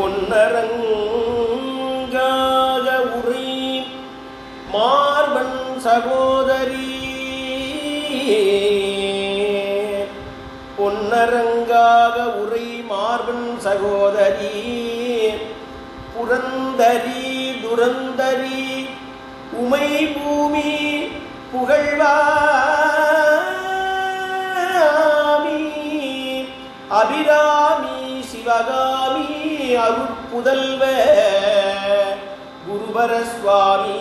பொன்னரங்காக உரை மார்பன் சகோதரி. பொன்னரங்காக உரை மார்பன் சகோதரி. புரந்தரி துரந்தரி உமை பூமி புகழ்வார். அபிராமி சிவகாமி அருட்புதல்வ. குருவர சுவாமி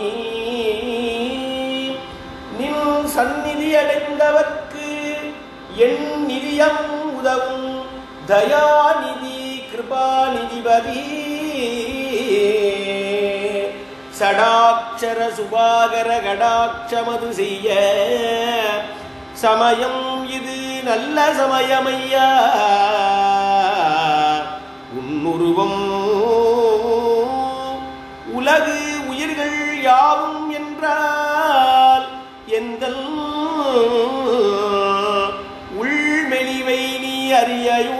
நின் சந்நிதி அடைந்தவர்க்கு என் நிதியம் உதவும் தயாநிதி கிருபாநிதிபதி. சடாட்சர சுபாகர கடாட்சமது செய்ய. சமயம் இது நல்ல சமயமையா. உருவம். உலகு உயிர்கள் யாவும் என்றால் எந்த உள்மெளிவை நீ அறியையோ?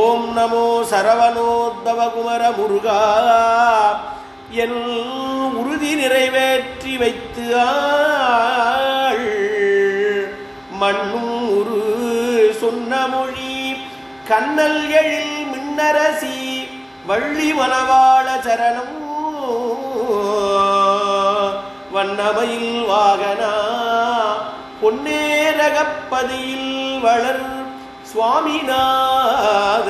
ஓம் நமோ சரவணோத்தவ குமர முருகா. என் உறுதி நிறைவேற்றி வைத்து ஆள். மண்ணும் உரு சொன்ன மொழி கண்ணல் எழில் மின்னரசி வள்ளி மனவாள சரணம். வண்ணமையில் வாகனா பொன்னேரகப்பதியில் வளர் சுவாமிநாத